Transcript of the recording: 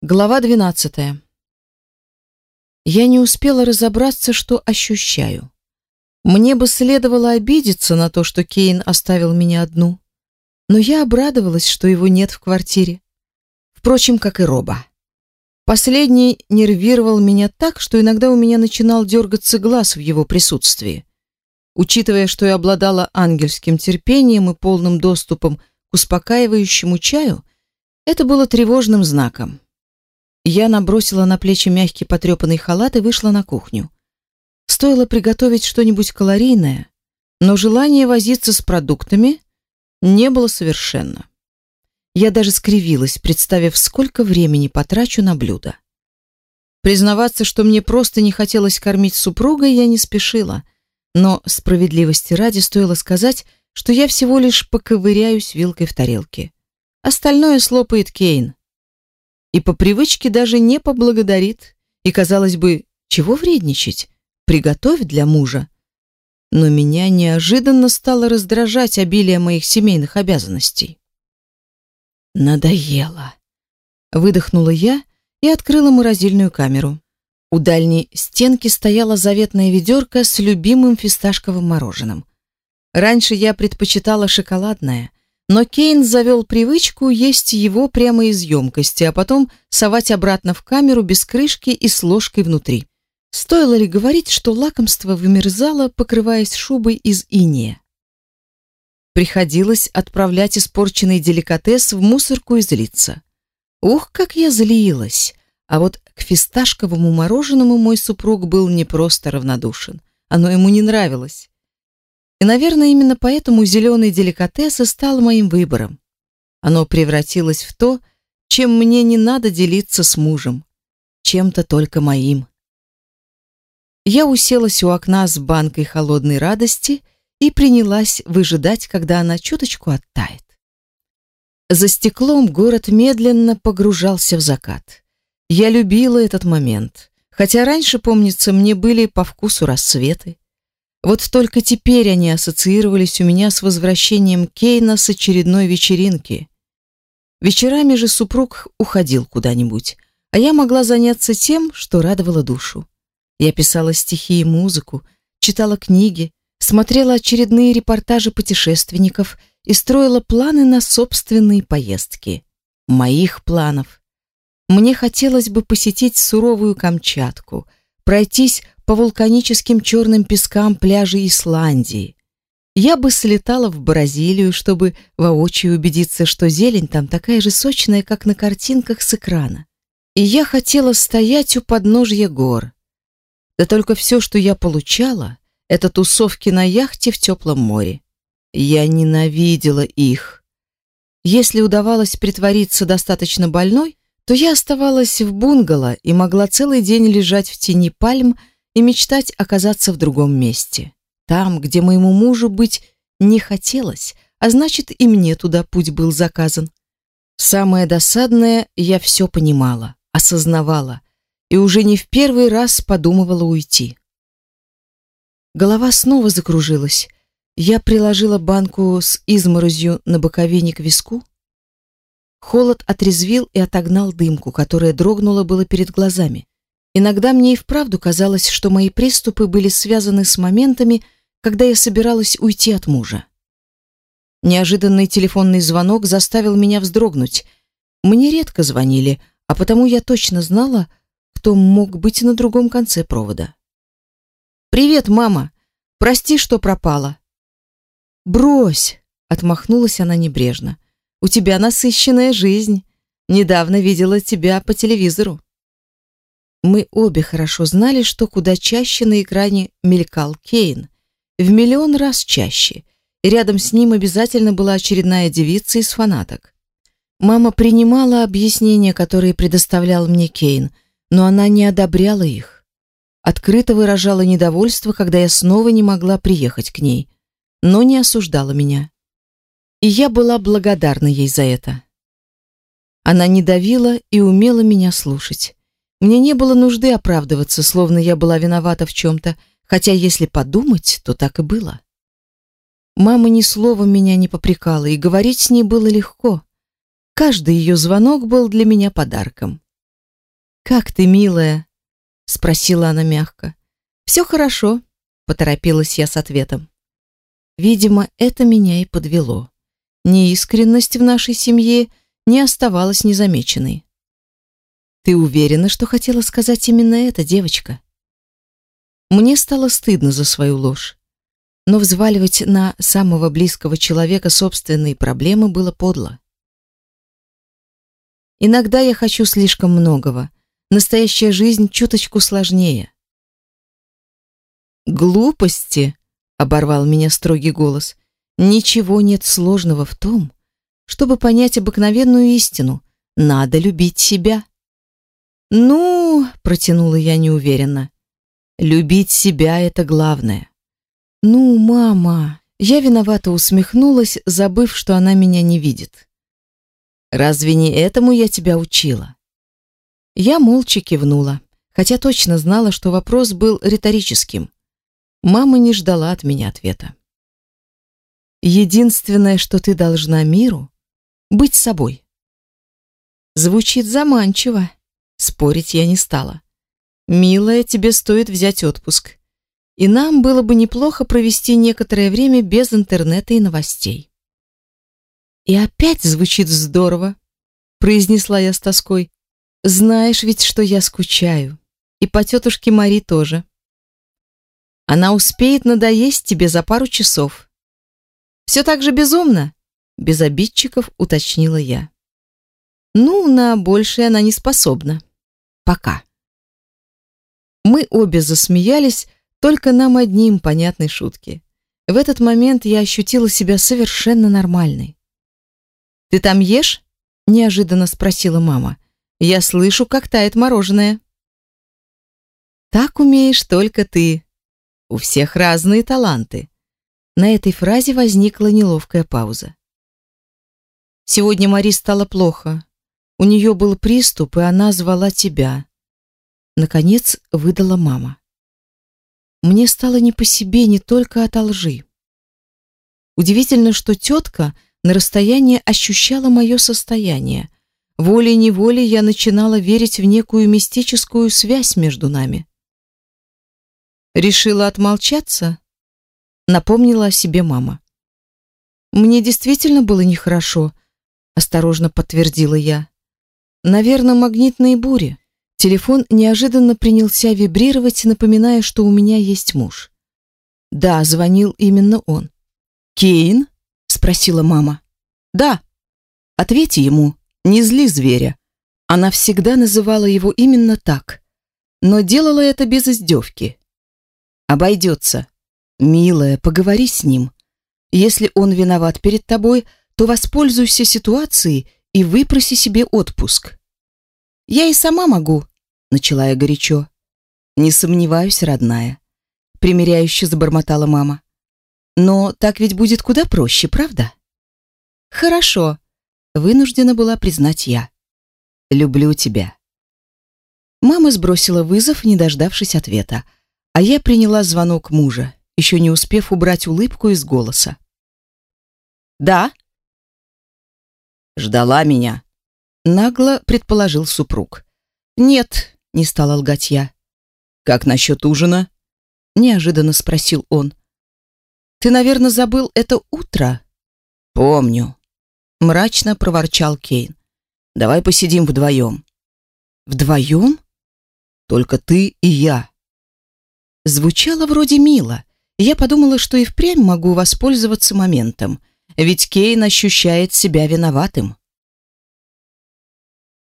Глава 12. Я не успела разобраться, что ощущаю. Мне бы следовало обидеться на то, что Кейн оставил меня одну, но я обрадовалась, что его нет в квартире. Впрочем, как и Роба. Последний нервировал меня так, что иногда у меня начинал дергаться глаз в его присутствии. Учитывая, что я обладала ангельским терпением и полным доступом к успокаивающему чаю, это было тревожным знаком. Я набросила на плечи мягкий потрепанный халат и вышла на кухню. Стоило приготовить что-нибудь калорийное, но желание возиться с продуктами не было совершенно. Я даже скривилась, представив, сколько времени потрачу на блюдо. Признаваться, что мне просто не хотелось кормить супруга, я не спешила, но справедливости ради стоило сказать, что я всего лишь поковыряюсь вилкой в тарелке. Остальное слопает Кейн и по привычке даже не поблагодарит. И, казалось бы, чего вредничать? Приготовь для мужа. Но меня неожиданно стало раздражать обилие моих семейных обязанностей. Надоело. Выдохнула я и открыла морозильную камеру. У дальней стенки стояла заветная ведерко с любимым фисташковым мороженым. Раньше я предпочитала шоколадное, но Кейн завел привычку есть его прямо из емкости, а потом совать обратно в камеру без крышки и с ложкой внутри. Стоило ли говорить, что лакомство вымерзало, покрываясь шубой из инея? Приходилось отправлять испорченный деликатес в мусорку и злиться. Ух, как я злилась! А вот к фисташковому мороженому мой супруг был не просто равнодушен. Оно ему не нравилось. И, наверное, именно поэтому зеленый деликатес и стал моим выбором. Оно превратилось в то, чем мне не надо делиться с мужем, чем-то только моим. Я уселась у окна с банкой холодной радости и принялась выжидать, когда она чуточку оттает. За стеклом город медленно погружался в закат. Я любила этот момент, хотя раньше, помнится, мне были по вкусу рассветы. Вот только теперь они ассоциировались у меня с возвращением Кейна с очередной вечеринки. Вечерами же супруг уходил куда-нибудь, а я могла заняться тем, что радовало душу. Я писала стихи и музыку, читала книги, смотрела очередные репортажи путешественников и строила планы на собственные поездки. Моих планов. Мне хотелось бы посетить суровую Камчатку, пройтись по вулканическим черным пескам пляжей Исландии. Я бы слетала в Бразилию, чтобы воочию убедиться, что зелень там такая же сочная, как на картинках с экрана. И я хотела стоять у подножья гор. Да только все, что я получала, это тусовки на яхте в теплом море. Я ненавидела их. Если удавалось притвориться достаточно больной, то я оставалась в бунгало и могла целый день лежать в тени пальм и мечтать оказаться в другом месте. Там, где моему мужу быть не хотелось, а значит и мне туда путь был заказан. Самое досадное, я все понимала, осознавала и уже не в первый раз подумывала уйти. Голова снова закружилась. Я приложила банку с изморозью на боковине к виску. Холод отрезвил и отогнал дымку, которая дрогнула было перед глазами. Иногда мне и вправду казалось, что мои приступы были связаны с моментами, когда я собиралась уйти от мужа. Неожиданный телефонный звонок заставил меня вздрогнуть. Мне редко звонили, а потому я точно знала, кто мог быть на другом конце провода. «Привет, мама! Прости, что пропала!» «Брось!» — отмахнулась она небрежно. «У тебя насыщенная жизнь. Недавно видела тебя по телевизору». Мы обе хорошо знали, что куда чаще на экране мелькал Кейн, в миллион раз чаще, и рядом с ним обязательно была очередная девица из фанаток. Мама принимала объяснения, которые предоставлял мне Кейн, но она не одобряла их. Открыто выражала недовольство, когда я снова не могла приехать к ней, но не осуждала меня. И я была благодарна ей за это. Она не давила и умела меня слушать. Мне не было нужды оправдываться, словно я была виновата в чем-то, хотя, если подумать, то так и было. Мама ни словом меня не попрекала, и говорить с ней было легко. Каждый ее звонок был для меня подарком. «Как ты, милая?» — спросила она мягко. «Все хорошо», — поторопилась я с ответом. Видимо, это меня и подвело. Неискренность в нашей семье не оставалась незамеченной. «Ты уверена, что хотела сказать именно это, девочка?» Мне стало стыдно за свою ложь, но взваливать на самого близкого человека собственные проблемы было подло. Иногда я хочу слишком многого. Настоящая жизнь чуточку сложнее. Глупости, оборвал меня строгий голос. Ничего нет сложного в том, чтобы понять обыкновенную истину. Надо любить себя. Ну, протянула я неуверенно. Любить себя это главное. Ну, мама, я виновато усмехнулась, забыв, что она меня не видит. Разве не этому я тебя учила? Я молча кивнула, хотя точно знала, что вопрос был риторическим. Мама не ждала от меня ответа. Единственное, что ты должна миру быть собой. Звучит заманчиво. Спорить я не стала. «Милая, тебе стоит взять отпуск. И нам было бы неплохо провести некоторое время без интернета и новостей». «И опять звучит здорово», — произнесла я с тоской. «Знаешь ведь, что я скучаю. И по тетушке Мари тоже. Она успеет надоесть тебе за пару часов». «Все так же безумно?» — без обидчиков уточнила я. «Ну, на большее она не способна. Пока». Мы обе засмеялись, только нам одним понятной шутки. В этот момент я ощутила себя совершенно нормальной. «Ты там ешь?» – неожиданно спросила мама. «Я слышу, как тает мороженое». «Так умеешь только ты. У всех разные таланты». На этой фразе возникла неловкая пауза. «Сегодня Мари стало плохо. У нее был приступ, и она звала тебя. Наконец выдала мама. Мне стало не по себе не только от лжи. Удивительно, что тетка на расстоянии ощущала мое состояние. Волей-неволей я начинала верить в некую мистическую связь между нами. Решила отмолчаться? Напомнила о себе мама. Мне действительно было нехорошо, осторожно подтвердила я. Наверное, магнитные бури. Телефон неожиданно принялся вибрировать, напоминая, что у меня есть муж. Да, звонил именно он. «Кейн?» — спросила мама. «Да». «Ответьте ему, не зли зверя». Она всегда называла его именно так, но делала это без издевки. «Обойдется. Милая, поговори с ним. Если он виноват перед тобой, то воспользуйся ситуацией и выпроси себе отпуск. «Я и сама могу», — начала я горячо. «Не сомневаюсь, родная», — примиряюще забормотала мама. «Но так ведь будет куда проще, правда?» «Хорошо», — вынуждена была признать я. «Люблю тебя». Мама сбросила вызов, не дождавшись ответа, а я приняла звонок мужа, еще не успев убрать улыбку из голоса. «Да?» «Ждала меня», нагло предположил супруг. Нет, не стала лгать я. Как насчет ужина? неожиданно спросил он. Ты, наверное, забыл это утро? Помню, мрачно проворчал Кейн. Давай посидим вдвоем. Вдвоем? Только ты и я. Звучало вроде мило. Я подумала, что и впрямь могу воспользоваться моментом, ведь Кейн ощущает себя виноватым.